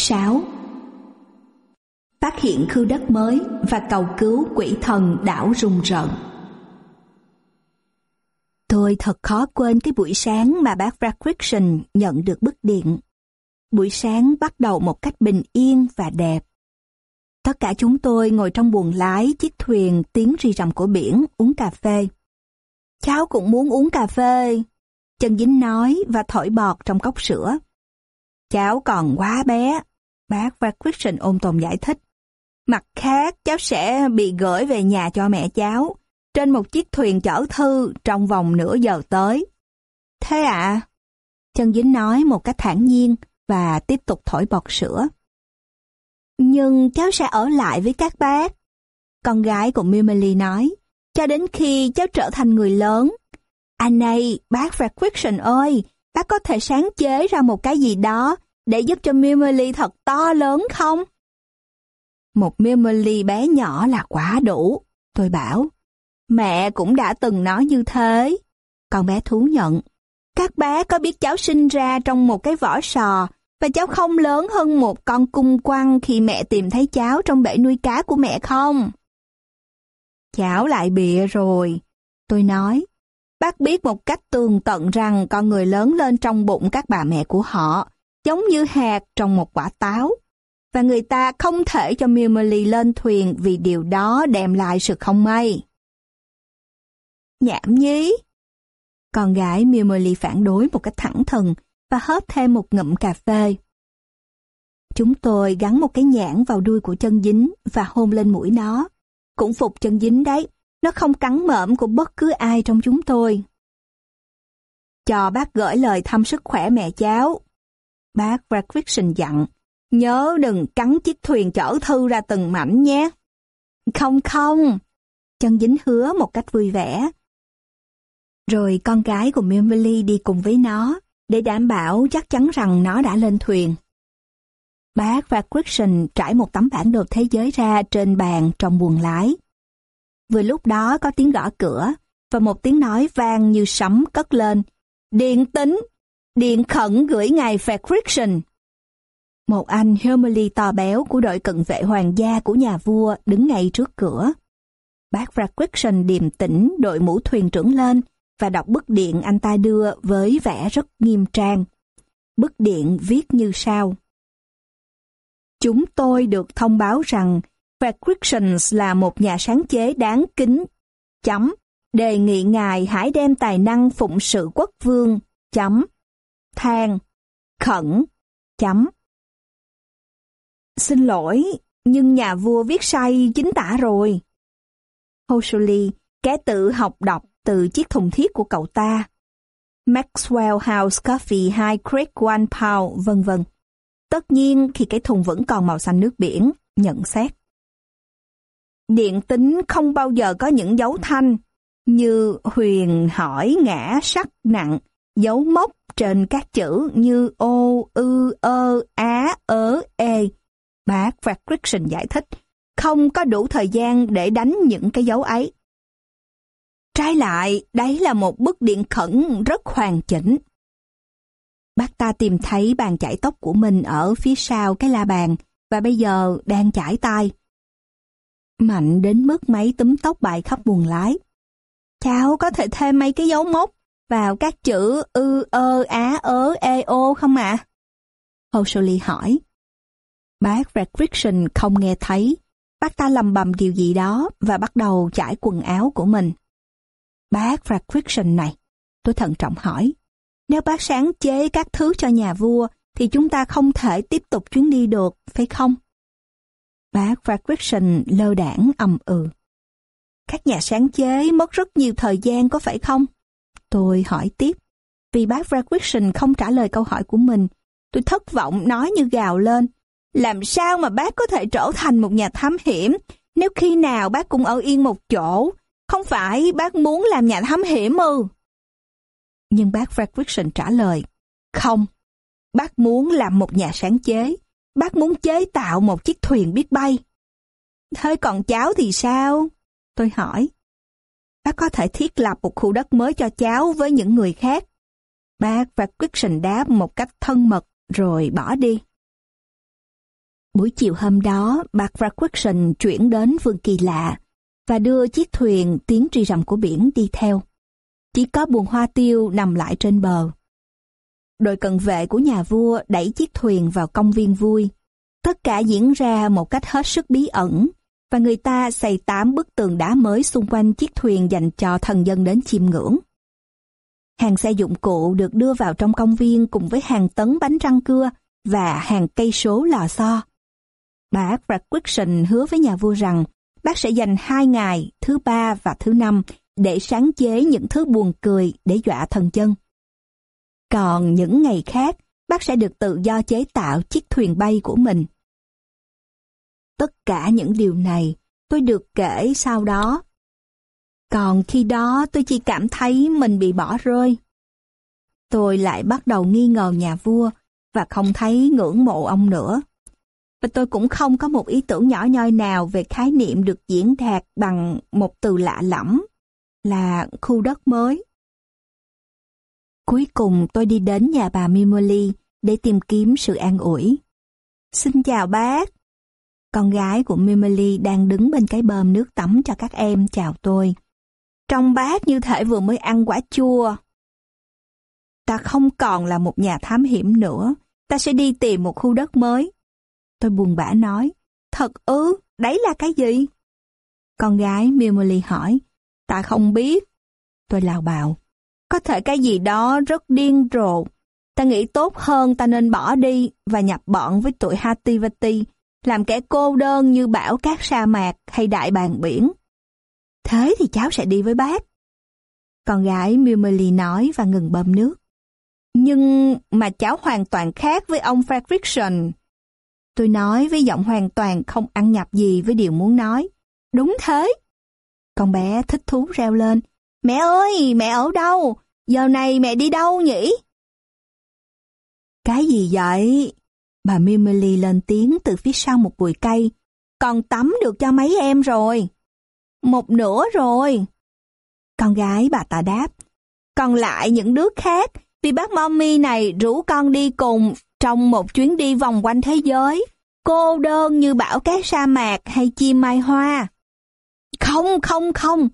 6. Phát hiện khu đất mới và cầu cứu quỷ thần đảo rùng rợn. Tôi thật khó quên cái buổi sáng mà bác Radcriction nhận được bức điện. Buổi sáng bắt đầu một cách bình yên và đẹp. Tất cả chúng tôi ngồi trong buồng lái, chiếc thuyền, tiếng rì rầm của biển, uống cà phê. Cháu cũng muốn uống cà phê. Chân dính nói và thổi bọt trong cốc sữa. Cháu còn quá bé. Bác Radcriction ôm tồn giải thích. Mặt khác, cháu sẽ bị gửi về nhà cho mẹ cháu, trên một chiếc thuyền chở thư trong vòng nửa giờ tới. Thế ạ? À? Chân dính nói một cách thản nhiên và tiếp tục thổi bọt sữa. Nhưng cháu sẽ ở lại với các bác. Con gái của Mimely nói, cho đến khi cháu trở thành người lớn. Anh này, bác Frequiction ơi, bác có thể sáng chế ra một cái gì đó để giúp cho Mimoli thật to lớn không? Một Mimoli bé nhỏ là quá đủ, tôi bảo. Mẹ cũng đã từng nói như thế. Con bé thú nhận. Các bé có biết cháu sinh ra trong một cái vỏ sò và cháu không lớn hơn một con cung quăng khi mẹ tìm thấy cháu trong bể nuôi cá của mẹ không? Cháu lại bịa rồi. Tôi nói, bác biết một cách tường tận rằng con người lớn lên trong bụng các bà mẹ của họ, giống như hạt trong một quả táo. Và người ta không thể cho Mimoli lên thuyền vì điều đó đem lại sự không may. Nhảm nhí. Con gái Mimoli phản đối một cách thẳng thừng và hớp thêm một ngụm cà phê. Chúng tôi gắn một cái nhãn vào đuôi của chân dính và hôn lên mũi nó. Cũng phục chân dính đấy, nó không cắn mõm của bất cứ ai trong chúng tôi. Cho bác gửi lời thăm sức khỏe mẹ cháu. Bác Radcriction dặn, nhớ đừng cắn chiếc thuyền chở thư ra từng mảnh nhé. Không không, chân dính hứa một cách vui vẻ. Rồi con gái của Mimberly đi cùng với nó để đảm bảo chắc chắn rằng nó đã lên thuyền. Bác và Christian trải một tấm bản đồ thế giới ra trên bàn trong buồng lái. Vừa lúc đó có tiếng gõ cửa và một tiếng nói vang như sấm cất lên. Điện tính, điện khẩn gửi ngài Fredrickson. Một anh Hermely to béo của đội cận vệ hoàng gia của nhà vua đứng ngay trước cửa. Bác Fredrickson điềm tĩnh, đội mũ thuyền trưởng lên và đọc bức điện anh ta đưa với vẻ rất nghiêm trang. Bức điện viết như sau. Chúng tôi được thông báo rằng Fredrickson là một nhà sáng chế đáng kính. Chấm. Đề nghị ngài hãy đem tài năng phụng sự quốc vương. Chấm. Than. Khẩn. Chấm. Xin lỗi, nhưng nhà vua viết sai chính tả rồi. Hoshuli, kẻ tự học đọc từ chiếc thùng thiết của cậu ta. Maxwell House Coffee High Creek One Pound, vân vân. Tất nhiên khi cái thùng vẫn còn màu xanh nước biển, nhận xét. Điện tính không bao giờ có những dấu thanh như huyền, hỏi, ngã, sắc, nặng, dấu mốc trên các chữ như ô, ư, ơ, á, ớ, ê. Bác Fredrickson giải thích, không có đủ thời gian để đánh những cái dấu ấy. Trái lại, đấy là một bức điện khẩn rất hoàn chỉnh. Bác ta tìm thấy bàn chải tóc của mình ở phía sau cái la bàn và bây giờ đang chải tay. Mạnh đến mức máy túm tóc bài khắp buồng lái. Cháu có thể thêm mấy cái dấu mốc vào các chữ ư, ơ, á, ớ, ê, ô không ạ? À? Hosholi hỏi. Bác Fredrickson không nghe thấy. Bác ta lầm bầm điều gì đó và bắt đầu chải quần áo của mình. Bác Fredrickson này, tôi thận trọng hỏi. Nếu bác sáng chế các thứ cho nhà vua, thì chúng ta không thể tiếp tục chuyến đi được, phải không? Bác Fredrickson lơ đảng ầm ừ. Các nhà sáng chế mất rất nhiều thời gian có phải không? Tôi hỏi tiếp. Vì bác Fredrickson không trả lời câu hỏi của mình, tôi thất vọng nói như gào lên. Làm sao mà bác có thể trở thành một nhà thám hiểm nếu khi nào bác cũng ở yên một chỗ? Không phải bác muốn làm nhà thám hiểm ư? Nhưng bác Fredrickson trả lời, không, bác muốn làm một nhà sáng chế, bác muốn chế tạo một chiếc thuyền biết bay. Thế còn cháu thì sao? Tôi hỏi. Bác có thể thiết lập một khu đất mới cho cháu với những người khác. Bác Fredrickson đáp một cách thân mật rồi bỏ đi. Buổi chiều hôm đó, bác Fraquaction chuyển đến vườn kỳ lạ và đưa chiếc thuyền tiến tri rầm của biển đi theo. Chỉ có buồn hoa tiêu nằm lại trên bờ. Đội cận vệ của nhà vua đẩy chiếc thuyền vào công viên vui. Tất cả diễn ra một cách hết sức bí ẩn, và người ta xây tám bức tường đá mới xung quanh chiếc thuyền dành cho thần dân đến chiêm ngưỡng. Hàng xe dụng cụ được đưa vào trong công viên cùng với hàng tấn bánh răng cưa và hàng cây số lò xo. Bác Requisition hứa với nhà vua rằng bác sẽ dành hai ngày, thứ ba và thứ năm để sáng chế những thứ buồn cười để dọa thần chân. Còn những ngày khác, bác sẽ được tự do chế tạo chiếc thuyền bay của mình. Tất cả những điều này, tôi được kể sau đó. Còn khi đó tôi chỉ cảm thấy mình bị bỏ rơi. Tôi lại bắt đầu nghi ngờ nhà vua và không thấy ngưỡng mộ ông nữa. Và tôi cũng không có một ý tưởng nhỏ nhoi nào về khái niệm được diễn đạt bằng một từ lạ lẫm là khu đất mới. Cuối cùng tôi đi đến nhà bà Mimoli để tìm kiếm sự an ủi. Xin chào bác. Con gái của Mimoli đang đứng bên cái bơm nước tắm cho các em chào tôi. Trong bát như thể vừa mới ăn quả chua. Ta không còn là một nhà thám hiểm nữa. Ta sẽ đi tìm một khu đất mới. Tôi buồn bã nói. Thật ư, đấy là cái gì? Con gái Mimoli hỏi. Ta không biết. Tôi lào bào. Có thể cái gì đó rất điên rồ. Ta nghĩ tốt hơn ta nên bỏ đi và nhập bọn với tụi Hativati, làm kẻ cô đơn như bão cát sa mạc hay đại bàng biển. Thế thì cháu sẽ đi với bác. Con gái Mimeli nói và ngừng bơm nước. Nhưng mà cháu hoàn toàn khác với ông Fredrickson. Tôi nói với giọng hoàn toàn không ăn nhập gì với điều muốn nói. Đúng thế. Con bé thích thú reo lên. Mẹ ơi, mẹ ở đâu? Giờ này mẹ đi đâu nhỉ? Cái gì vậy? Bà Mimily lên tiếng từ phía sau một bụi cây. Còn tắm được cho mấy em rồi. Một nửa rồi. Con gái bà ta đáp. Còn lại những đứa khác, vì bác mommy này rủ con đi cùng trong một chuyến đi vòng quanh thế giới. Cô đơn như bão cát sa mạc hay chim mai hoa. Không, không, không.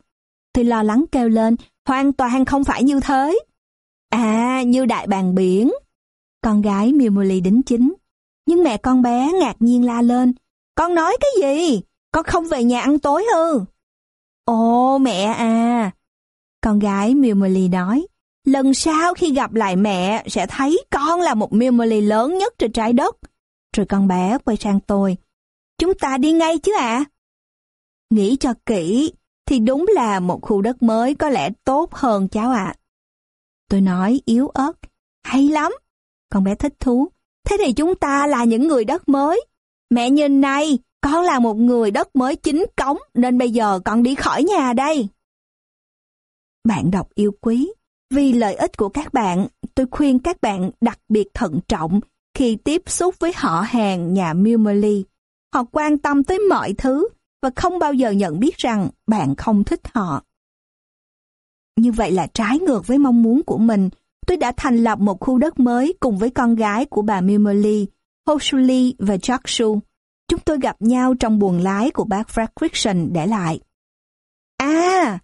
Tôi lo lắng kêu lên, hoàn toàn không phải như thế. À, như đại bàng biển. Con gái Mimoli đính chính. Nhưng mẹ con bé ngạc nhiên la lên. Con nói cái gì? Con không về nhà ăn tối hư? Ồ mẹ à! Con gái Mimoli nói. Lần sau khi gặp lại mẹ sẽ thấy con là một Mimoli lớn nhất trên trái đất. Rồi con bé quay sang tôi. Chúng ta đi ngay chứ ạ? À? Nghĩ cho kỹ, thì đúng là một khu đất mới có lẽ tốt hơn cháu ạ. Tôi nói yếu ớt. Hay lắm! Con bé thích thú. Thế thì chúng ta là những người đất mới. Mẹ nhìn này, con là một người đất mới chính cống nên bây giờ con đi khỏi nhà đây. Bạn đọc yêu quý, vì lợi ích của các bạn, tôi khuyên các bạn đặc biệt thận trọng khi tiếp xúc với họ hàng nhà Mimoli. Họ quan tâm tới mọi thứ và không bao giờ nhận biết rằng bạn không thích họ. Như vậy là trái ngược với mong muốn của mình. Tôi đã thành lập một khu đất mới cùng với con gái của bà Mimoli, Hoshuli và Jakshu. Chúng tôi gặp nhau trong buồng lái của bác Fredrickson để lại. À,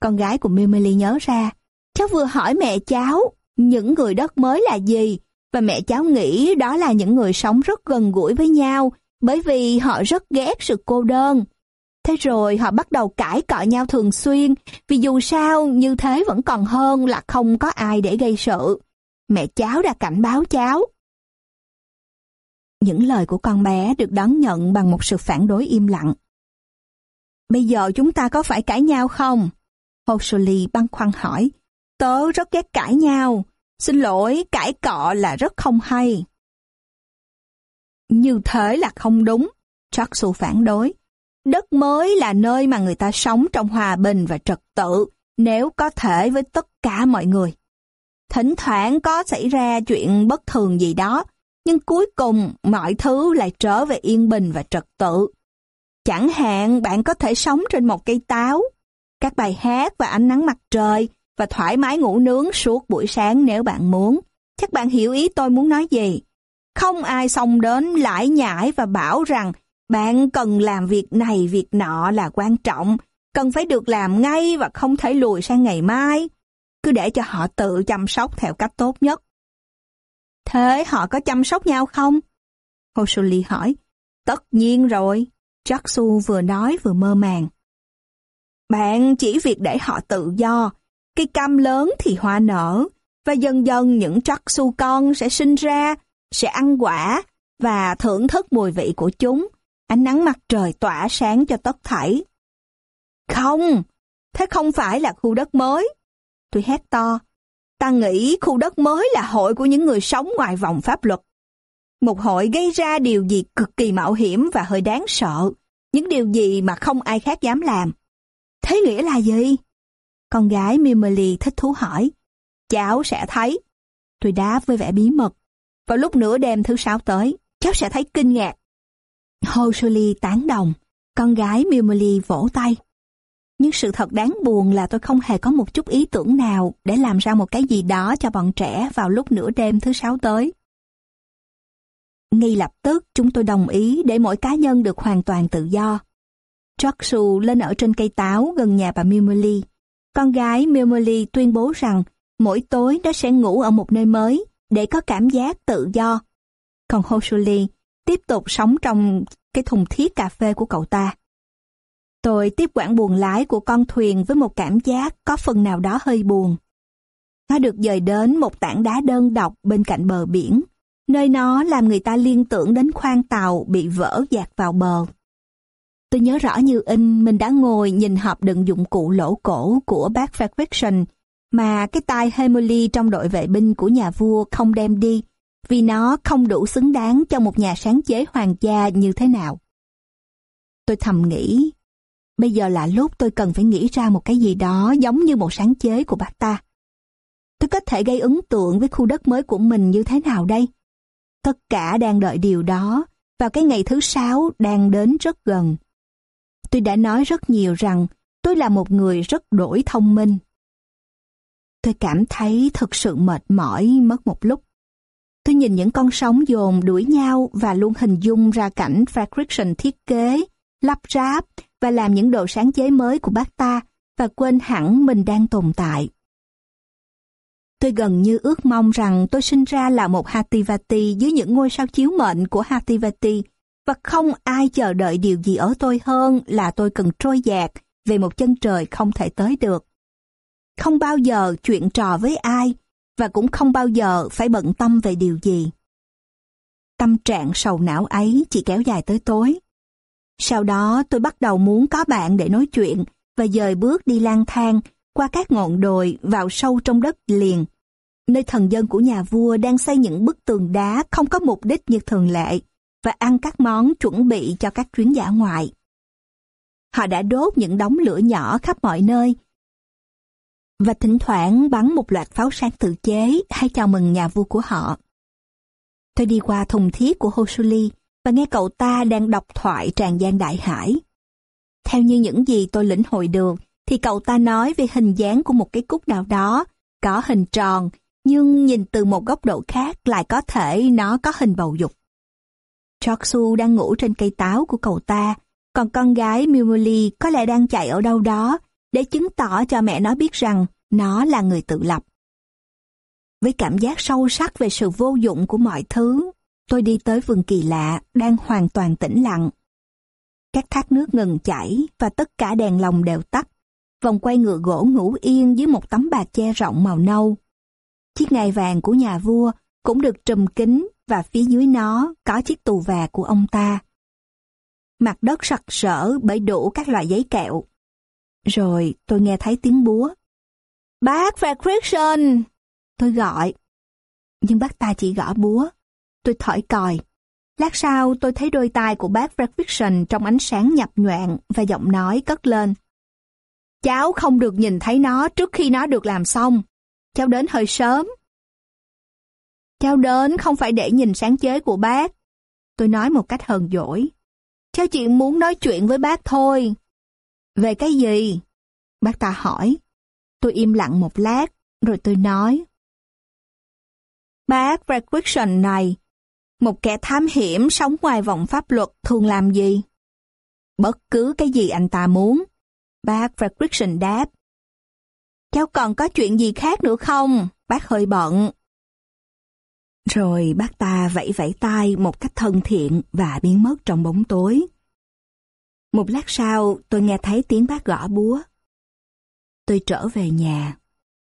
con gái của Mimoli nhớ ra, cháu vừa hỏi mẹ cháu những người đất mới là gì, và mẹ cháu nghĩ đó là những người sống rất gần gũi với nhau, bởi vì họ rất ghét sự cô đơn. Thế rồi họ bắt đầu cãi cọ nhau thường xuyên, vì dù sao như thế vẫn còn hơn là không có ai để gây sự. Mẹ cháu đã cảnh báo cháu. Những lời của con bé được đón nhận bằng một sự phản đối im lặng. Bây giờ chúng ta có phải cãi nhau không? Hosholi băn khoăn hỏi. Tớ rất ghét cãi nhau. Xin lỗi, cãi cọ là rất không hay. Như thế là không đúng. Jackson phản đối. Đất mới là nơi mà người ta sống trong hòa bình và trật tự, nếu có thể với tất cả mọi người. Thỉnh thoảng có xảy ra chuyện bất thường gì đó, nhưng cuối cùng mọi thứ lại trở về yên bình và trật tự. Chẳng hạn bạn có thể sống trên một cây táo, các bài hát và ánh nắng mặt trời và thoải mái ngủ nướng suốt buổi sáng nếu bạn muốn. Chắc bạn hiểu ý tôi muốn nói gì. Không ai xông đến lải nhải và bảo rằng bạn cần làm việc này việc nọ là quan trọng, cần phải được làm ngay và không thể lùi sang ngày mai. Cứ để cho họ tự chăm sóc theo cách tốt nhất. Thế họ có chăm sóc nhau không? Hosuli hỏi. Tất nhiên rồi. Jaksu vừa nói vừa mơ màng. Bạn chỉ việc để họ tự do. Cây cam lớn thì hoa nở. Và dần dần những Jaksu con sẽ sinh ra, sẽ ăn quả và thưởng thức mùi vị của chúng. Ánh nắng mặt trời tỏa sáng cho tất thảy. Không, thế không phải là khu đất mới. Tôi hét to. Ta nghĩ khu đất mới là hội của những người sống ngoài vòng pháp luật. Một hội gây ra điều gì cực kỳ mạo hiểm và hơi đáng sợ. Những điều gì mà không ai khác dám làm. Thế nghĩa là gì? Con gái Mimely thích thú hỏi. Cháu sẽ thấy. Tôi đáp với vẻ bí mật. Vào lúc nửa đêm thứ sáu tới, cháu sẽ thấy kinh ngạc. Hồ tán đồng. Con gái Mimely vỗ tay. Nhưng sự thật đáng buồn là tôi không hề có một chút ý tưởng nào để làm ra một cái gì đó cho bọn trẻ vào lúc nửa đêm thứ sáu tới. Ngay lập tức, chúng tôi đồng ý để mỗi cá nhân được hoàn toàn tự do. Choksu lên ở trên cây táo gần nhà bà Mimoli. Con gái Mimoli tuyên bố rằng mỗi tối nó sẽ ngủ ở một nơi mới để có cảm giác tự do. Còn Hosuli tiếp tục sống trong cái thùng thiết cà phê của cậu ta. Tôi tiếp quản buồn lái của con thuyền với một cảm giác có phần nào đó hơi buồn. Nó được dời đến một tảng đá đơn độc bên cạnh bờ biển, nơi nó làm người ta liên tưởng đến khoang tàu bị vỡ dạt vào bờ. Tôi nhớ rõ như in mình đã ngồi nhìn hộp đựng dụng cụ lỗ cổ của bác Fredrickson mà cái tai Hemoly trong đội vệ binh của nhà vua không đem đi vì nó không đủ xứng đáng cho một nhà sáng chế hoàng gia như thế nào. Tôi thầm nghĩ, bây giờ là lúc tôi cần phải nghĩ ra một cái gì đó giống như một sáng chế của bác ta. Tôi có thể gây ấn tượng với khu đất mới của mình như thế nào đây? Tất cả đang đợi điều đó, vào cái ngày thứ sáu đang đến rất gần. Tôi đã nói rất nhiều rằng tôi là một người rất đổi thông minh. Tôi cảm thấy thực sự mệt mỏi mất một lúc. Tôi nhìn những con sóng dồn đuổi nhau và luôn hình dung ra cảnh Fredrickson thiết kế, lắp ráp và làm những đồ sáng chế mới của bác ta và quên hẳn mình đang tồn tại. Tôi gần như ước mong rằng tôi sinh ra là một Hativati dưới những ngôi sao chiếu mệnh của Hativati và không ai chờ đợi điều gì ở tôi hơn là tôi cần trôi dạt về một chân trời không thể tới được. Không bao giờ chuyện trò với ai và cũng không bao giờ phải bận tâm về điều gì. Tâm trạng sầu não ấy chỉ kéo dài tới tối. Sau đó tôi bắt đầu muốn có bạn để nói chuyện và dời bước đi lang thang qua các ngọn đồi vào sâu trong đất liền, nơi thần dân của nhà vua đang xây những bức tường đá không có mục đích như thường lệ và ăn các món chuẩn bị cho các chuyến giả ngoại. Họ đã đốt những đống lửa nhỏ khắp mọi nơi và thỉnh thoảng bắn một loạt pháo sáng tự chế hay chào mừng nhà vua của họ. Tôi đi qua thùng thiết của Hosuli và nghe cậu ta đang đọc thoại tràn gian đại hải. Theo như những gì tôi lĩnh hội được, thì cậu ta nói về hình dáng của một cái cúc nào đó, có hình tròn, nhưng nhìn từ một góc độ khác lại có thể nó có hình bầu dục. Choksu đang ngủ trên cây táo của cậu ta, còn con gái Mimuli có lẽ đang chạy ở đâu đó để chứng tỏ cho mẹ nó biết rằng nó là người tự lập. Với cảm giác sâu sắc về sự vô dụng của mọi thứ, tôi đi tới vườn kỳ lạ đang hoàn toàn tĩnh lặng. Các thác nước ngừng chảy và tất cả đèn lồng đều tắt. Vòng quay ngựa gỗ ngủ yên dưới một tấm bạt che rộng màu nâu. Chiếc ngai vàng của nhà vua cũng được trùm kính và phía dưới nó có chiếc tù và của ông ta. Mặt đất sặc sỡ bởi đủ các loại giấy kẹo. Rồi tôi nghe thấy tiếng búa. Bác Fredrickson! Tôi gọi. Nhưng bác ta chỉ gõ búa. Tôi thổi còi. Lát sau tôi thấy đôi tai của bác Fredrickson trong ánh sáng nhập nhoạng và giọng nói cất lên. Cháu không được nhìn thấy nó trước khi nó được làm xong. Cháu đến hơi sớm. Cháu đến không phải để nhìn sáng chế của bác. Tôi nói một cách hờn dỗi. Cháu chỉ muốn nói chuyện với bác thôi. Về cái gì? Bác ta hỏi. Tôi im lặng một lát, rồi tôi nói. Bác requisition này, Một kẻ thám hiểm sống ngoài vòng pháp luật thường làm gì? Bất cứ cái gì anh ta muốn. Bác requisition đáp. Cháu còn có chuyện gì khác nữa không? Bác hơi bận. Rồi bác ta vẫy vẫy tay một cách thân thiện và biến mất trong bóng tối. Một lát sau tôi nghe thấy tiếng bác gõ búa. Tôi trở về nhà.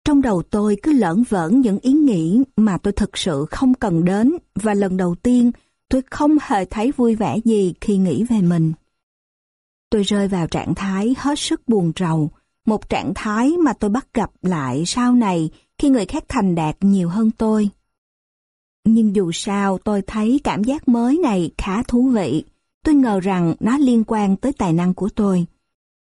Trong đầu tôi cứ lởn vởn những ý nghĩ mà tôi thực sự không cần đến và lần đầu tiên tôi không hề thấy vui vẻ gì khi nghĩ về mình. Tôi rơi vào trạng thái hết sức buồn rầu, một trạng thái mà tôi bắt gặp lại sau này khi người khác thành đạt nhiều hơn tôi. Nhưng dù sao tôi thấy cảm giác mới này khá thú vị. Tôi ngờ rằng nó liên quan tới tài năng của tôi.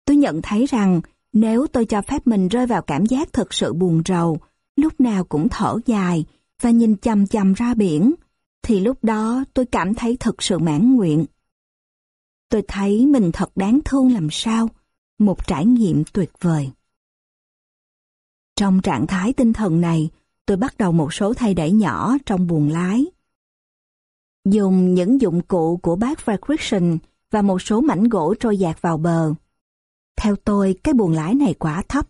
Tôi nhận thấy rằng nếu tôi cho phép mình rơi vào cảm giác thực sự buồn rầu, lúc nào cũng thở dài và nhìn chầm chầm ra biển, thì lúc đó tôi cảm thấy thực sự mãn nguyện. Tôi thấy mình thật đáng thương làm sao, một trải nghiệm tuyệt vời. Trong trạng thái tinh thần này, tôi bắt đầu một số thay đổi nhỏ trong buồng lái. Dùng những dụng cụ của bác Fredrickson và một số mảnh gỗ trôi dạt vào bờ. Theo tôi, cái buồn lãi này quá thấp.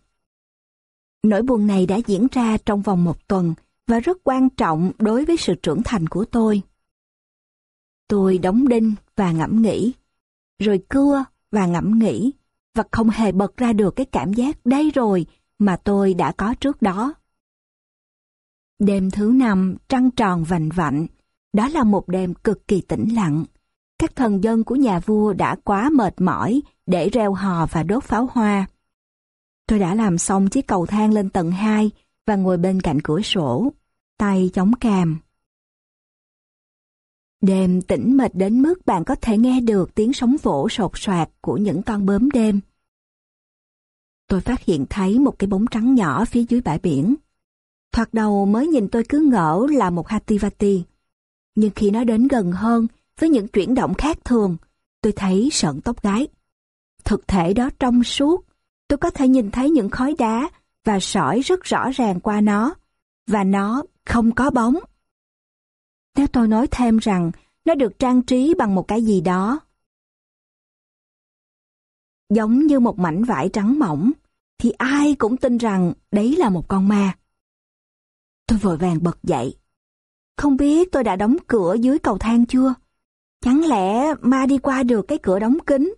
Nỗi buồn này đã diễn ra trong vòng một tuần và rất quan trọng đối với sự trưởng thành của tôi. Tôi đóng đinh và ngẫm nghĩ, rồi cưa và ngẫm nghĩ, và không hề bật ra được cái cảm giác đây rồi mà tôi đã có trước đó. Đêm thứ năm trăng tròn vành vạnh, đó là một đêm cực kỳ tĩnh lặng. Các thần dân của nhà vua đã quá mệt mỏi để reo hò và đốt pháo hoa. Tôi đã làm xong chiếc cầu thang lên tầng 2 và ngồi bên cạnh cửa sổ, tay chống càm. Đêm tĩnh mệt đến mức bạn có thể nghe được tiếng sóng vỗ sột soạt của những con bướm đêm. Tôi phát hiện thấy một cái bóng trắng nhỏ phía dưới bãi biển. Thoạt đầu mới nhìn tôi cứ ngỡ là một Hativati. Nhưng khi nó đến gần hơn, với những chuyển động khác thường, tôi thấy sợn tóc gái. Thực thể đó trong suốt, tôi có thể nhìn thấy những khói đá và sỏi rất rõ ràng qua nó, và nó không có bóng. Nếu tôi nói thêm rằng nó được trang trí bằng một cái gì đó, giống như một mảnh vải trắng mỏng, thì ai cũng tin rằng đấy là một con ma. Tôi vội vàng bật dậy. Không biết tôi đã đóng cửa dưới cầu thang chưa? Chẳng lẽ ma đi qua được cái cửa đóng kín.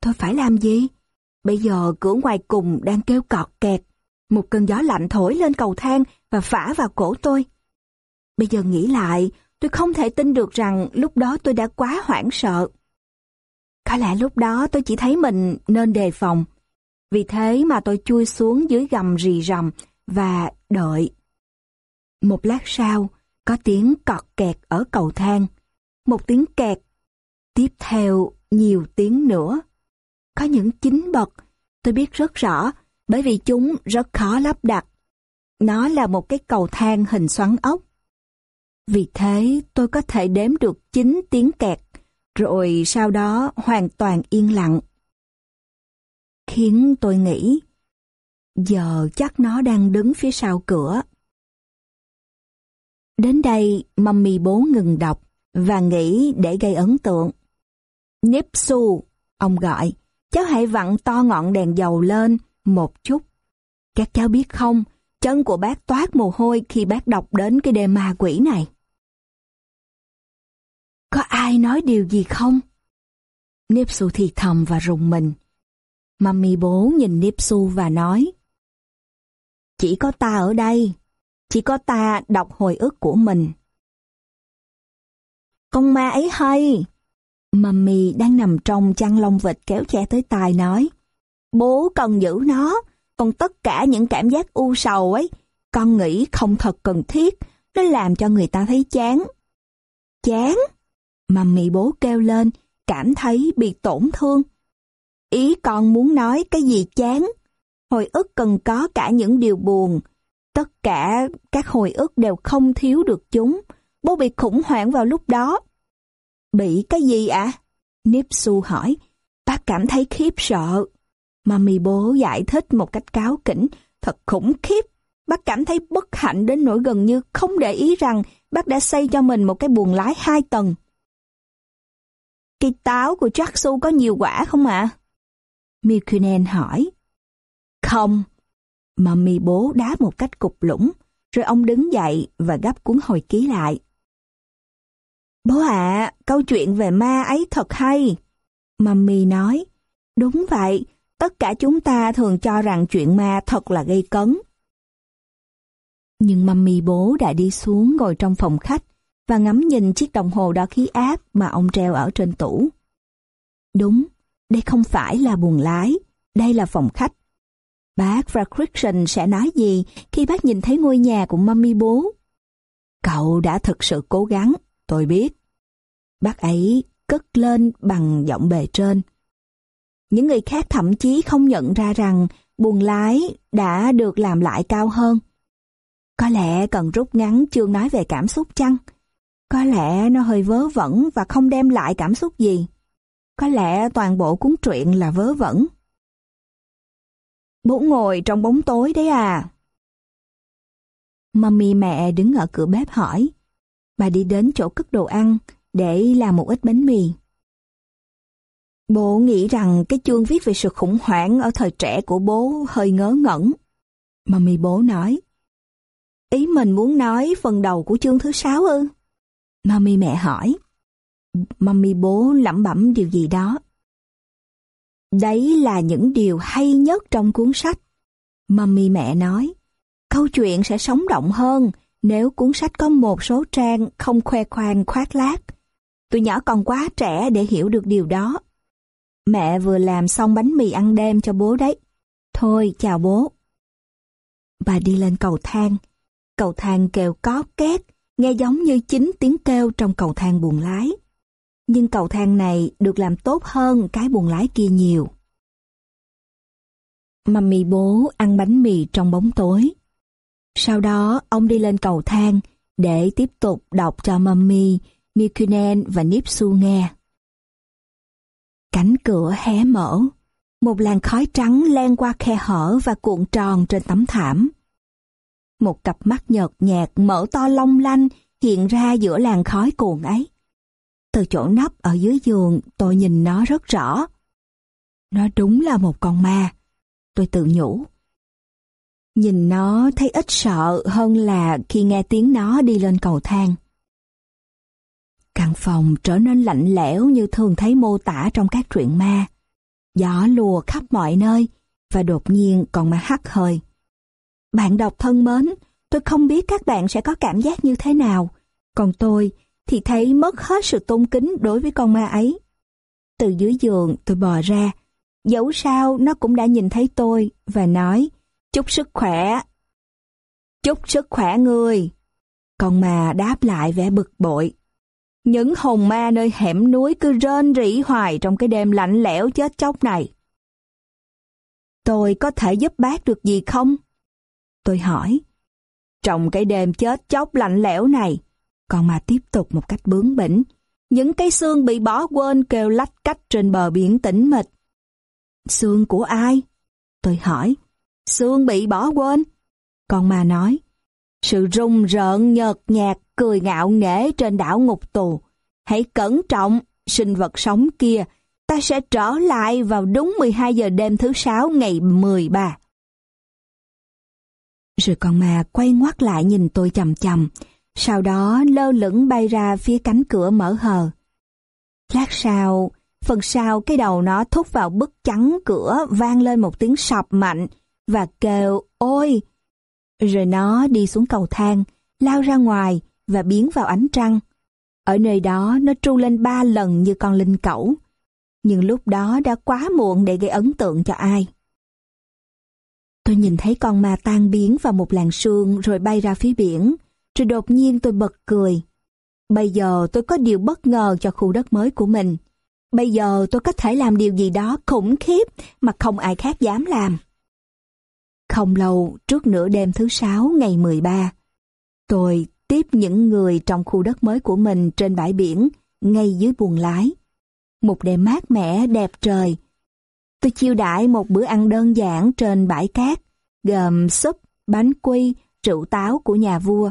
Tôi phải làm gì? Bây giờ cửa ngoài cùng đang kêu cọt kẹt. Một cơn gió lạnh thổi lên cầu thang và phả vào cổ tôi. Bây giờ nghĩ lại, tôi không thể tin được rằng lúc đó tôi đã quá hoảng sợ. Có lẽ lúc đó tôi chỉ thấy mình nên đề phòng. Vì thế mà tôi chui xuống dưới gầm rì rầm và đợi. Một lát sau, có tiếng cọt kẹt ở cầu thang. Một tiếng kẹt. Tiếp theo, nhiều tiếng nữa. Có những chính bậc, tôi biết rất rõ, bởi vì chúng rất khó lắp đặt. Nó là một cái cầu thang hình xoắn ốc. Vì thế, tôi có thể đếm được 9 tiếng kẹt, rồi sau đó hoàn toàn yên lặng. Khiến tôi nghĩ, giờ chắc nó đang đứng phía sau cửa. Đến đây, mummy bố ngừng đọc và nghĩ để gây ấn tượng. Nipsu, ông gọi, cháu hãy vặn to ngọn đèn dầu lên một chút. Các cháu biết không, chân của bác toát mồ hôi khi bác đọc đến cái đề ma quỷ này. Có ai nói điều gì không? Nipsu thì thầm và rùng mình. Mummy bố nhìn Nipsu và nói. Chỉ có ta ở đây, chỉ có ta đọc hồi ức của mình. Con ma ấy hay! Mummy đang nằm trong chăn lông vịt kéo che tới tai nói. Bố cần giữ nó, còn tất cả những cảm giác u sầu ấy, con nghĩ không thật cần thiết, nó làm cho người ta thấy chán. Chán? Mummy bố kêu lên, cảm thấy bị tổn thương. Ý con muốn nói cái gì chán? Hồi ức cần có cả những điều buồn. Tất cả các hồi ức đều không thiếu được chúng. Bố bị khủng hoảng vào lúc đó. Bị cái gì ạ? À? Nipsu hỏi. Bác cảm thấy khiếp sợ. Mami bố giải thích một cách cáo kỉnh. Thật khủng khiếp. Bác cảm thấy bất hạnh đến nỗi gần như không để ý rằng bác đã xây cho mình một cái buồng lái hai tầng. Cây táo của Jackson có nhiều quả không ạ? À? Milkunen hỏi. Không. Mommy bố đá một cách cục lũng, rồi ông đứng dậy và gấp cuốn hồi ký lại. Bố ạ, à, câu chuyện về ma ấy thật hay. Mommy nói, đúng vậy, tất cả chúng ta thường cho rằng chuyện ma thật là gây cấn. Nhưng mummy bố đã đi xuống ngồi trong phòng khách và ngắm nhìn chiếc đồng hồ đo khí áp mà ông treo ở trên tủ. Đúng, đây không phải là buồng lái, đây là phòng khách. Bác Fredrickson sẽ nói gì khi bác nhìn thấy ngôi nhà của mummy bố? Cậu đã thực sự cố gắng, tôi biết. Bác ấy cất lên bằng giọng bề trên. Những người khác thậm chí không nhận ra rằng buồn lái đã được làm lại cao hơn. Có lẽ cần rút ngắn chương nói về cảm xúc chăng? Có lẽ nó hơi vớ vẩn và không đem lại cảm xúc gì. Có lẽ toàn bộ cuốn truyện là vớ vẩn. Bố ngồi trong bóng tối đấy à? mami mẹ đứng ở cửa bếp hỏi. Bà đi đến chỗ cất đồ ăn để làm một ít bánh mì. Bố nghĩ rằng cái chương viết về sự khủng hoảng ở thời trẻ của bố hơi ngớ ngẩn. mami bố nói. Ý mình muốn nói phần đầu của chương thứ sáu ư? mami mẹ hỏi. mami bố lẩm bẩm điều gì đó. Đấy là những điều hay nhất trong cuốn sách. Mummy mẹ nói. Câu chuyện sẽ sống động hơn nếu cuốn sách có một số trang không khoe khoang khoác lác. Tụi nhỏ còn quá trẻ để hiểu được điều đó. Mẹ vừa làm xong bánh mì ăn đêm cho bố đấy. Thôi, chào bố. Bà đi lên cầu thang. Cầu thang kêu có két, nghe giống như chính tiếng kêu trong cầu thang buồng lái. Nhưng cầu thang này được làm tốt hơn cái buồng lái kia nhiều. Mì bố ăn bánh mì trong bóng tối. Sau đó ông đi lên cầu thang để tiếp tục đọc cho Mami, Mikunen và Nipsu nghe. Cánh cửa hé mở, một làn khói trắng len qua khe hở và cuộn tròn trên tấm thảm. Một cặp mắt nhợt nhạt mở to long lanh hiện ra giữa làn khói cuộn ấy. Từ chỗ nắp ở dưới giường tôi nhìn nó rất rõ. Nó đúng là một con ma. Tôi tự nhủ. Nhìn nó thấy ít sợ hơn là khi nghe tiếng nó đi lên cầu thang. Căn phòng trở nên lạnh lẽo như thường thấy mô tả trong các truyện ma. Gió lùa khắp mọi nơi và đột nhiên còn mà hắt hơi. Bạn đọc thân mến, tôi không biết các bạn sẽ có cảm giác như thế nào, còn tôi thì thấy mất hết sự tôn kính đối với con ma ấy. Từ dưới giường tôi bò ra, dẫu sao nó cũng đã nhìn thấy tôi và nói, chúc sức khỏe. Chúc sức khỏe người. Con ma đáp lại vẻ bực bội. Những hồn ma nơi hẻm núi cứ rên rỉ hoài trong cái đêm lạnh lẽo chết chóc này. Tôi có thể giúp bác được gì không? Tôi hỏi. Trong cái đêm chết chóc lạnh lẽo này, còn mà tiếp tục một cách bướng bỉnh, những cái xương bị bỏ quên kêu lách cách trên bờ biển tĩnh mịch. Xương của ai? Tôi hỏi. Xương bị bỏ quên. Còn mà nói. Sự rung rợn nhợt nhạt cười ngạo nghễ trên đảo ngục tù. Hãy cẩn trọng, sinh vật sống kia, ta sẽ trở lại vào đúng 12 giờ đêm thứ sáu ngày 13. Rồi con ma quay ngoắt lại nhìn tôi chầm chầm, sau đó lơ lửng bay ra phía cánh cửa mở hờ. Lát sau, phần sau cái đầu nó thúc vào bức chắn cửa vang lên một tiếng sọc mạnh và kêu ôi. Rồi nó đi xuống cầu thang, lao ra ngoài và biến vào ánh trăng. Ở nơi đó nó tru lên ba lần như con linh cẩu. Nhưng lúc đó đã quá muộn để gây ấn tượng cho ai. Tôi nhìn thấy con ma tan biến vào một làn sương rồi bay ra phía biển. Rồi đột nhiên tôi bật cười. Bây giờ tôi có điều bất ngờ cho khu đất mới của mình. Bây giờ tôi có thể làm điều gì đó khủng khiếp mà không ai khác dám làm. Không lâu trước nửa đêm thứ sáu ngày 13, tôi tiếp những người trong khu đất mới của mình trên bãi biển, ngay dưới buồng lái. Một đêm mát mẻ đẹp trời. Tôi chiêu đãi một bữa ăn đơn giản trên bãi cát, gồm súp, bánh quy, rượu táo của nhà vua.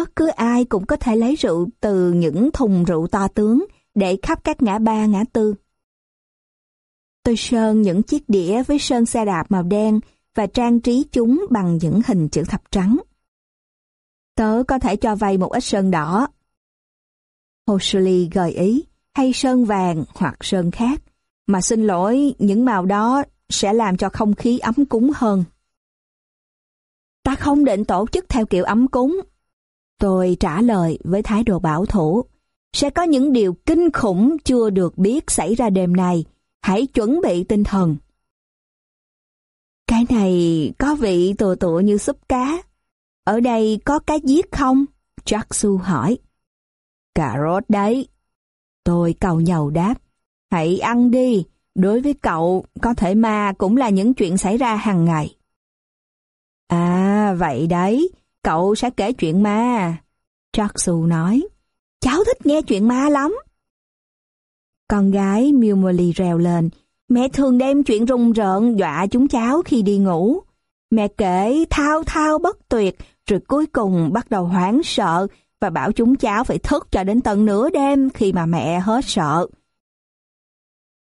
Bất cứ ai cũng có thể lấy rượu từ những thùng rượu to tướng để khắp các ngã ba ngã tư. Tôi sơn những chiếc đĩa với sơn xe đạp màu đen và trang trí chúng bằng những hình chữ thập trắng. Tớ có thể cho vay một ít sơn đỏ. Hoshili gợi ý, hay sơn vàng hoặc sơn khác. Mà xin lỗi, những màu đó sẽ làm cho không khí ấm cúng hơn. Ta không định tổ chức theo kiểu ấm cúng. Tôi trả lời với thái độ bảo thủ. Sẽ có những điều kinh khủng chưa được biết xảy ra đêm nay. Hãy chuẩn bị tinh thần. Cái này có vị tù tụa như súp cá. Ở đây có cá giết không? Jacksu hỏi. Cà rốt đấy. Tôi cầu nhầu đáp. Hãy ăn đi, đối với cậu, có thể ma cũng là những chuyện xảy ra hàng ngày. À, vậy đấy, cậu sẽ kể chuyện ma. Jacksu nói. Cháu thích nghe chuyện ma lắm. Con gái Mulmoli rèo lên. Mẹ thường đem chuyện rùng rợn dọa chúng cháu khi đi ngủ. Mẹ kể thao thao bất tuyệt, rồi cuối cùng bắt đầu hoảng sợ và bảo chúng cháu phải thức cho đến tận nửa đêm khi mà mẹ hết sợ.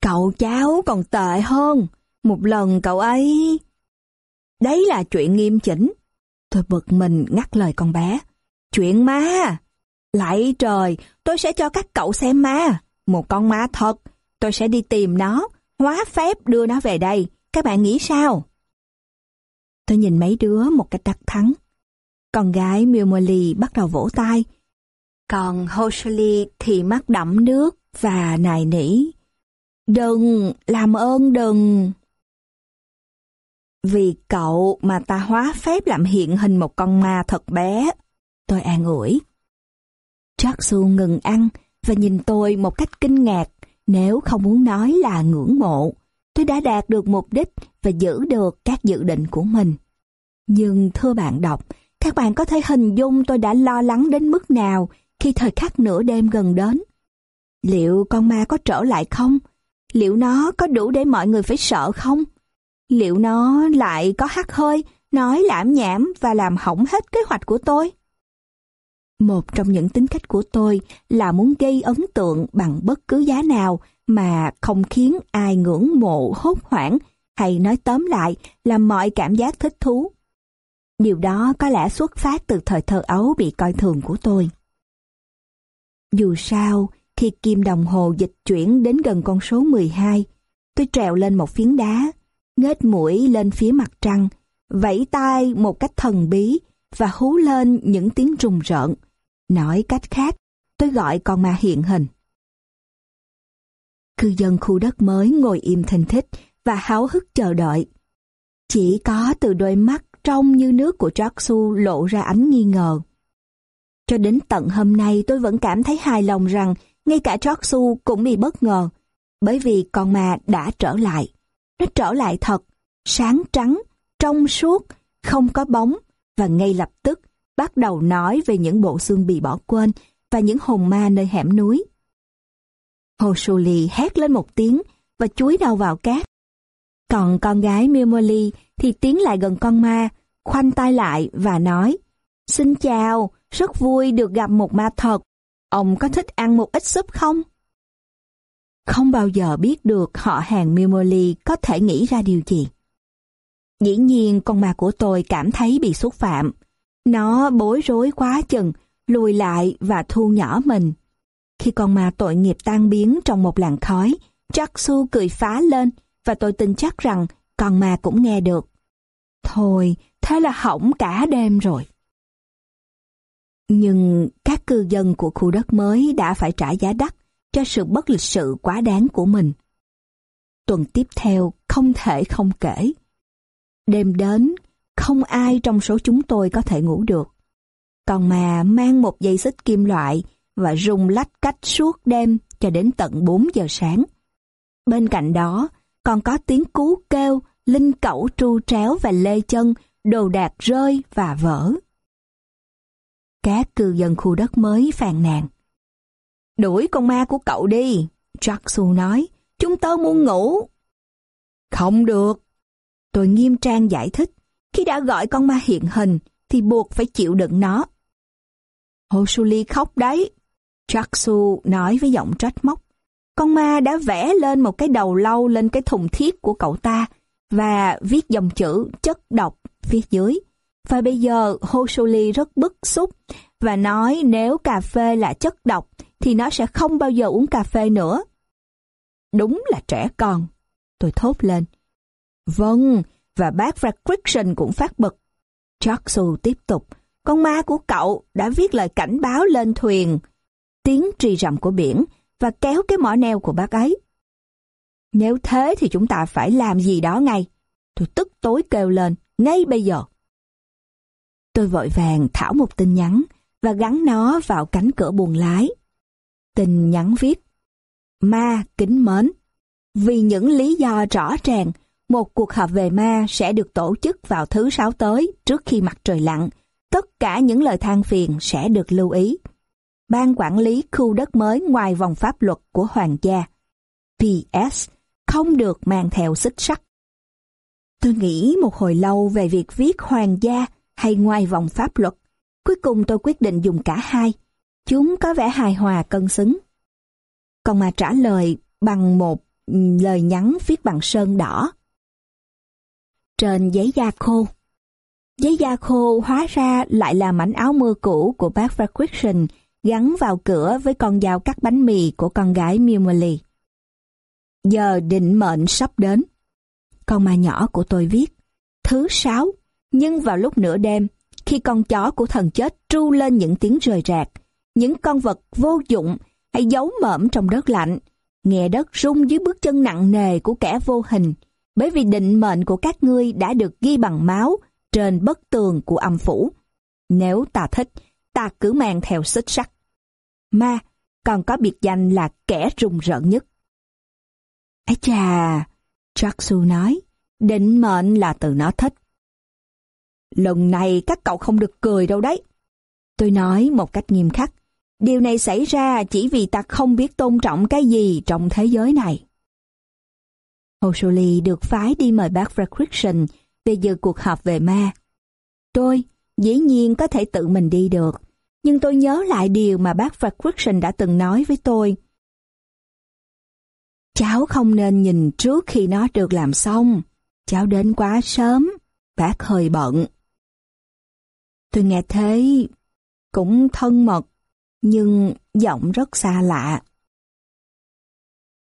Cậu cháu còn tệ hơn. Một lần cậu ấy... Đấy là chuyện nghiêm chỉnh. Tôi bực mình ngắt lời con bé. Chuyện ma! Lại trời, tôi sẽ cho các cậu xem ma. Một con ma thật. Tôi sẽ đi tìm nó, hóa phép đưa nó về đây. Các bạn nghĩ sao? Tôi nhìn mấy đứa một cách đắc thắng. Con gái Milmoli bắt đầu vỗ tay. Còn Hoshli thì mắt đẫm nước và nài nỉ. Đừng, làm ơn đừng. Vì cậu mà ta hóa phép làm hiện hình một con ma thật bé. Tôi an ủi. Jacksu ngừng ăn và nhìn tôi một cách kinh ngạc, nếu không muốn nói là ngưỡng mộ. Tôi đã đạt được mục đích và giữ được các dự định của mình. Nhưng thưa bạn đọc, các bạn có thể hình dung tôi đã lo lắng đến mức nào khi thời khắc nửa đêm gần đến. Liệu con ma có trở lại không? Liệu nó có đủ để mọi người phải sợ không? Liệu nó lại có hắt hơi, nói lãm nhảm và làm hỏng hết kế hoạch của tôi? Một trong những tính cách của tôi là muốn gây ấn tượng bằng bất cứ giá nào mà không khiến ai ngưỡng mộ hốt hoảng hay nói tóm lại là mọi cảm giác thích thú. Điều đó có lẽ xuất phát từ thời thơ ấu bị coi thường của tôi. Dù sao, khi kim đồng hồ dịch chuyển đến gần con số 12, tôi trèo lên một phiến đá, nghếch mũi lên phía mặt trăng, vẫy tay một cách thần bí và hú lên những tiếng rùng rợn. Nói cách khác, tôi gọi con ma hiện hình. Cư dân khu đất mới ngồi im thình thích và háo hức chờ đợi. Chỉ có từ đôi mắt trong như nước của Jacksu lộ ra ánh nghi ngờ. Cho đến tận hôm nay tôi vẫn cảm thấy hài lòng rằng ngay cả Jacksu cũng bị bất ngờ, bởi vì con ma đã trở lại. Nó trở lại thật, sáng trắng, trong suốt, không có bóng, và ngay lập tức bắt đầu nói về những bộ xương bị bỏ quên và những hồn ma nơi hẻm núi. Hồ Sù Lì hét lên một tiếng và chúi đầu vào cát. Còn con gái Mimoli thì tiến lại gần con ma, khoanh tay lại và nói Xin chào, rất vui được gặp một ma thật. Ông có thích ăn một ít súp không? Không bao giờ biết được họ hàng Mimoli có thể nghĩ ra điều gì. Dĩ nhiên con ma của tôi cảm thấy bị xúc phạm. Nó bối rối quá chừng, lùi lại và thu nhỏ mình. Khi con ma tội nghiệp tan biến trong một làn khói, Jacksu cười phá lên và tôi tin chắc rằng con ma cũng nghe được. Thôi, thế là hỏng cả đêm rồi. Nhưng các cư dân của khu đất mới đã phải trả giá đắt cho sự bất lịch sự quá đáng của mình. Tuần tiếp theo không thể không kể. Đêm đến, không ai trong số chúng tôi có thể ngủ được. Còn mà mang một dây xích kim loại và rung lách cách suốt đêm cho đến tận 4 giờ sáng. Bên cạnh đó, còn có tiếng cú kêu, linh cẩu tru tréo và lê chân, đồ đạc rơi và vỡ. Các cư dân khu đất mới phàn nàn. Đuổi con ma của cậu đi, Jacksu nói, chúng tớ muốn ngủ. Không được. Tôi nghiêm trang giải thích, Khi đã gọi con ma hiện hình, thì buộc phải chịu đựng nó. Hosuli khóc đấy. Chaksu nói với giọng trách móc. Con ma đã vẽ lên một cái đầu lâu lên cái thùng thiết của cậu ta và viết dòng chữ chất độc phía dưới. Và bây giờ Hosuli rất bức xúc và nói nếu cà phê là chất độc thì nó sẽ không bao giờ uống cà phê nữa. Đúng là trẻ con. Tôi thốt lên. Vâng, và bác Fredrickson cũng phát bực. Chaksu tiếp tục. Con ma của cậu đã viết lời cảnh báo lên thuyền. Tiếng trì rầm của biển và kéo cái mỏ neo của bác ấy. Nếu thế thì chúng ta phải làm gì đó ngay. Tôi tức tối kêu lên, ngay bây giờ. Tôi vội vàng thảo một tin nhắn và gắn nó vào cánh cửa buồng lái. Tin nhắn viết, Ma kính mến, vì những lý do rõ ràng, một cuộc họp về ma sẽ được tổ chức vào thứ sáu tới trước khi mặt trời lặn. Tất cả những lời than phiền sẽ được lưu ý. Ban quản lý khu đất mới ngoài vòng pháp luật của Hoàng gia. P.S. Không được mang theo xích sắt. Tôi nghĩ một hồi lâu về việc viết Hoàng gia hay ngoài vòng pháp luật. Cuối cùng tôi quyết định dùng cả hai. Chúng có vẻ hài hòa cân xứng. Còn mà trả lời bằng một ừ, lời nhắn viết bằng sơn đỏ. Trên giấy da khô. Giấy da khô hóa ra lại là mảnh áo mưa cũ của bác Fredrickson gắn vào cửa với con dao cắt bánh mì của con gái Mimoli. Giờ định mệnh sắp đến. Con ma nhỏ của tôi viết, thứ sáu, nhưng vào lúc nửa đêm, khi con chó của thần chết tru lên những tiếng rời rạc, những con vật vô dụng hay giấu mởm trong đất lạnh, nghe đất rung dưới bước chân nặng nề của kẻ vô hình, bởi vì định mệnh của các ngươi đã được ghi bằng máu trên bức tường của âm phủ. Nếu ta thích, ta cứ mang theo xích sắt. Ma còn có biệt danh là kẻ rùng rợn nhất. Ái chà, Chaksu nói, định mệnh là từ nó thích. Lần này các cậu không được cười đâu đấy. Tôi nói một cách nghiêm khắc. Điều này xảy ra chỉ vì ta không biết tôn trọng cái gì trong thế giới này. Hosholi được phái đi mời bác Fredrickson về dự cuộc họp về ma. Tôi, dĩ nhiên có thể tự mình đi được, nhưng tôi nhớ lại điều mà bác Fredrickson đã từng nói với tôi. Cháu không nên nhìn trước khi nó được làm xong. Cháu đến quá sớm, bác hơi bận. Tôi nghe thế cũng thân mật, nhưng giọng rất xa lạ.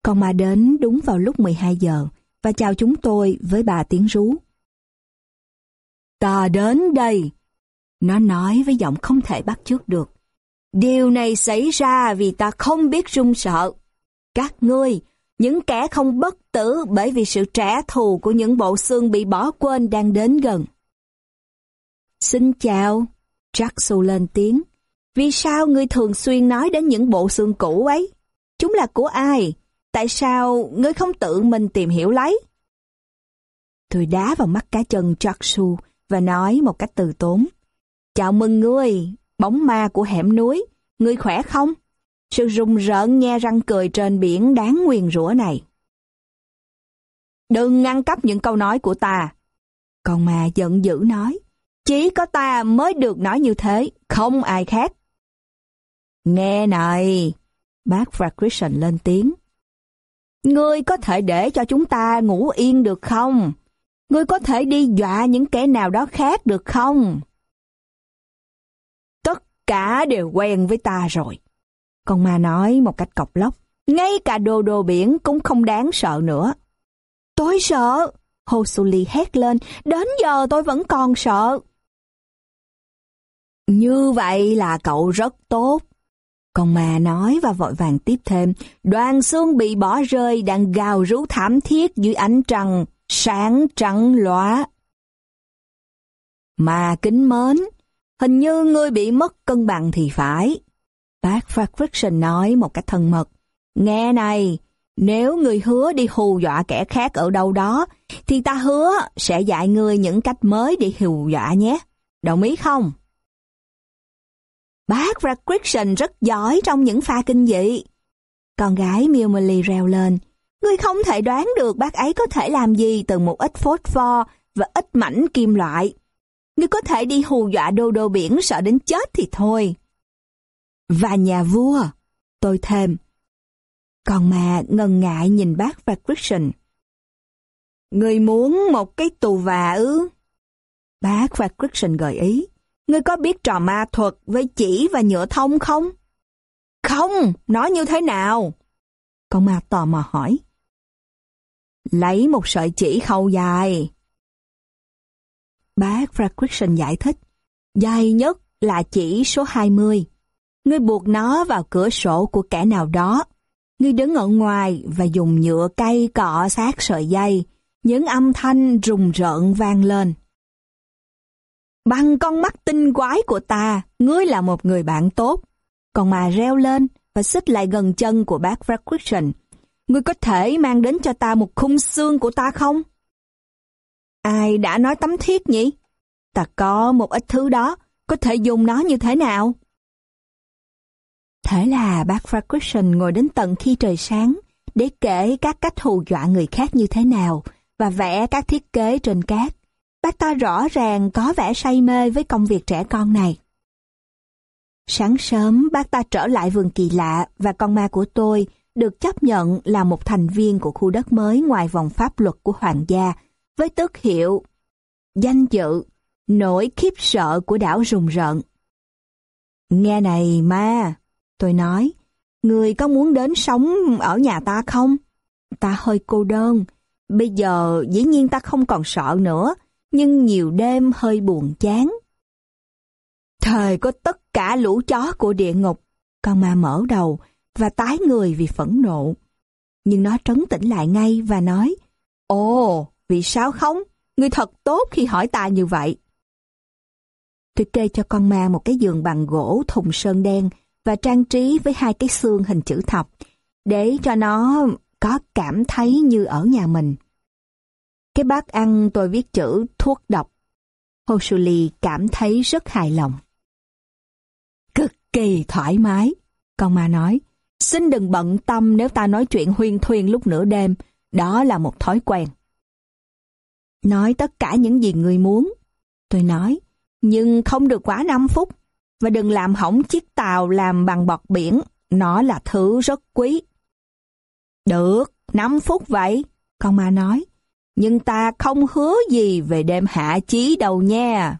Con ma đến đúng vào lúc 12 giờ và chào chúng tôi với bà tiếng rú. Ta đến đây. Nó nói với giọng không thể bắt chước được. Điều này xảy ra vì ta không biết run sợ. Các ngươi, những kẻ không bất tử bởi vì sự trả thù của những bộ xương bị bỏ quên đang đến gần. Xin chào, Jackson lên tiếng. Vì sao ngươi thường xuyên nói đến những bộ xương cũ ấy? Chúng là của ai? Tại sao ngươi không tự mình tìm hiểu lấy? Tôi đá vào mắt cá chân Jackson và nói một cách từ tốn. Chào mừng ngươi, bóng ma của hẻm núi. Ngươi khỏe không? Sự rùng rợn nghe răng cười trên biển đáng nguyền rủa này. Đừng ngăn cắp những câu nói của ta. Con ma giận dữ nói. Chỉ có ta mới được nói như thế, không ai khác. Nghe này, bác Fredrickson lên tiếng. Ngươi có thể để cho chúng ta ngủ yên được không? Ngươi có thể đi dọa những kẻ nào đó khác được không? Tất cả đều quen với ta rồi. Con ma nói một cách cọc lóc. Ngay cả đồ đồ biển cũng không đáng sợ nữa. Tôi sợ. Hosuli hét lên. Đến giờ tôi vẫn còn sợ. Như vậy là cậu rất tốt. Con ma nói và vội vàng tiếp thêm, đoàn xương bị bỏ rơi đang gào rú thảm thiết dưới ánh trăng, sáng trắng lóa. ma kính mến, hình như ngươi bị mất cân bằng thì phải. Bác Fredrickson nói một cách thân mật. Nghe này, nếu ngươi hứa đi hù dọa kẻ khác ở đâu đó, thì ta hứa sẽ dạy ngươi những cách mới để hù dọa nhé. Đồng ý không? Bác Fredrickson rất giỏi trong những pha kinh dị. Con gái Milmely reo lên. Ngươi không thể đoán được bác ấy có thể làm gì từ một ít phốt pho và ít mảnh kim loại. Ngươi có thể đi hù dọa đô đô biển sợ đến chết thì thôi. Và nhà vua, tôi thêm. Còn mà ngần ngại nhìn bác và Christian. Người muốn một cái tù và ư? Bác và Christian gợi ý. Ngươi có biết trò ma thuật với chỉ và nhựa thông không? Không, nói như thế nào? Con ma tò mò hỏi. Lấy một sợi chỉ khâu dài. Bác Fredrickson giải thích. Dài nhất là chỉ số 20. Ngươi buộc nó vào cửa sổ của kẻ nào đó. Ngươi đứng ở ngoài và dùng nhựa cây cọ sát sợi dây. Những âm thanh rùng rợn vang lên. Bằng con mắt tinh quái của ta, ngươi là một người bạn tốt. Còn mà reo lên và xích lại gần chân của bác Fredrickson. Ngươi có thể mang đến cho ta một khung xương của ta không? Ai đã nói tấm thiết nhỉ? Ta có một ít thứ đó, có thể dùng nó như thế nào? Thế là bác Fredrickson ngồi đến tận khi trời sáng để kể các cách hù dọa người khác như thế nào và vẽ các thiết kế trên cát. Bác ta rõ ràng có vẻ say mê với công việc trẻ con này. Sáng sớm, bác ta trở lại vườn kỳ lạ và con ma của tôi được chấp nhận là một thành viên của khu đất mới ngoài vòng pháp luật của hoàng gia với tước hiệu danh dự, nỗi khiếp sợ của đảo rùng rợn. Nghe này ma, tôi nói, người có muốn đến sống ở nhà ta không? Ta hơi cô đơn, bây giờ dĩ nhiên ta không còn sợ nữa, nhưng nhiều đêm hơi buồn chán. Thời có tất cả lũ chó của địa ngục, con ma mở đầu và tái người vì phẫn nộ. Nhưng nó trấn tĩnh lại ngay và nói, Ồ, vì sao không? Ngươi thật tốt khi hỏi ta như vậy. Tôi kê cho con ma một cái giường bằng gỗ thùng sơn đen và trang trí với hai cái xương hình chữ thập, để cho nó có cảm thấy như ở nhà mình. Cái bát ăn tôi viết chữ thuốc độc. Hosuli cảm thấy rất hài lòng. Cực kỳ thoải mái, con ma nói. Xin đừng bận tâm nếu ta nói chuyện huyên thuyên lúc nửa đêm, đó là một thói quen. Nói tất cả những gì người muốn. Tôi nói, nhưng không được quá 5 phút, và đừng làm hỏng chiếc tàu làm bằng bọt biển, nó là thứ rất quý. Được, 5 phút vậy, con ma nói, nhưng ta không hứa gì về đêm hạ chí đâu nha.